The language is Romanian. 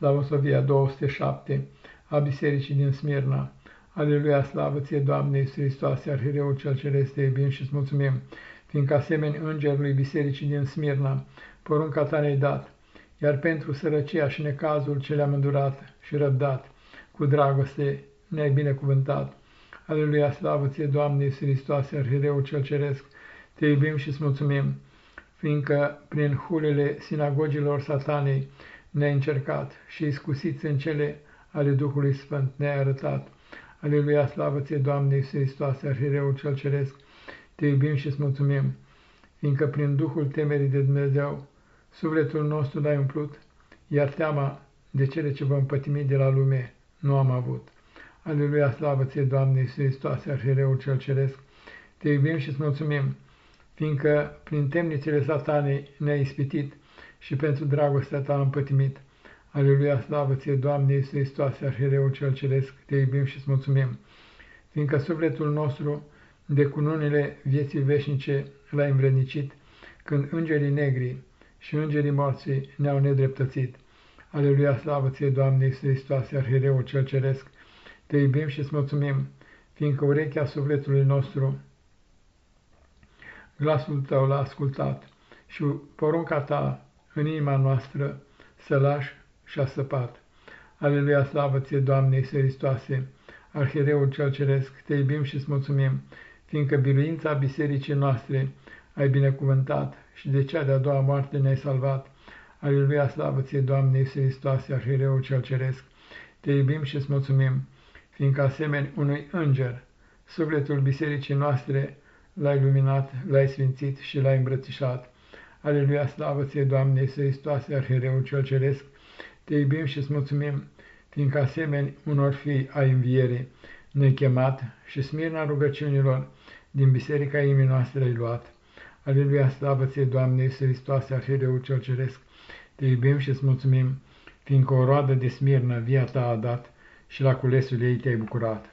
Slavosovia 207 a Bisericii din Smirna. Aleluia, slavă ție, Doamne Iisus Hristoase, Arhireul cel Celeste, te iubim și îți mulțumim, fiindcă asemeni îngerului Bisericii din Smirna, porunca ta ne-ai dat, iar pentru sărăcia și necazul ce le-am îndurat și răbdat, cu dragoste ne-ai binecuvântat. Aleluia, slavă ție, Doamne Iisus Hristoase, Arhireul cel Ceresc, te iubim și îți mulțumim, fiindcă prin hulele sinagogilor satanei ne-ai încercat și iscusiți în cele ale Duhului Sfânt ne-ai arătat. Aleluia, slavă ție, Doamne Iisus Hristoase, Arhireul cel Ceresc, te iubim și îți mulțumim, fiindcă prin Duhul temerii de Dumnezeu, sufletul nostru l-ai umplut, iar teama de cele ce vom pătimi de la lume nu am avut. Aleluia, slavă ție, Doamne Iisus Hristoase, Arhireul cel Ceresc, te iubim și îți mulțumim, fiindcă prin temnițele satanei ne-ai ispitit și pentru dragostea ta am pătimit. Aleluia, slavă ție, Doamne Iisus Hristoase, Arhireul cel Ceresc, te iubim și îți mulțumim, fiindcă sufletul nostru de cununile vieții veșnice l-ai învrednicit, când îngerii negri și îngerii morții ne-au nedreptățit. Aleluia, slavă ție, Doamne Iisus Hristoase, Arhireul cel Ceresc, te iubim și îți mulțumim, fiindcă urechea sufletului nostru glasul tău l-a ascultat și porunca ta în inima noastră să lași și-a săpat. Aleluia, slavă ție, Doamne Iisus Hristoase, Arhireul cel Ceresc, te iubim și îți mulțumim, fiindcă biruința bisericii noastre ai binecuvântat și de cea de-a doua moarte ne-ai salvat. Aleluia, slavă ție, Doamne Iisus Hristoase, Arhireul cel Ceresc, te iubim și îți mulțumim, fiindcă asemeni unui înger, sufletul bisericii noastre l-ai luminat, l-ai sfințit și l-ai îmbrățișat. Aleluia, slavă ție, Doamne, Iisus Hristoase, Arhireul cel Ceresc, te iubim și îți mulțumim, fiindcă asemeni unor fii ai înviere, ne chemat și smirna rugăciunilor din biserica inimii noastre ai luat. Aleluia, slavă ție, Doamne, Iisus Hristoase, Arhireul cel Ceresc, te iubim și îți mulțumim, fiindcă o roadă de smirnă via ta a dat și la culesul ei te-ai bucurat.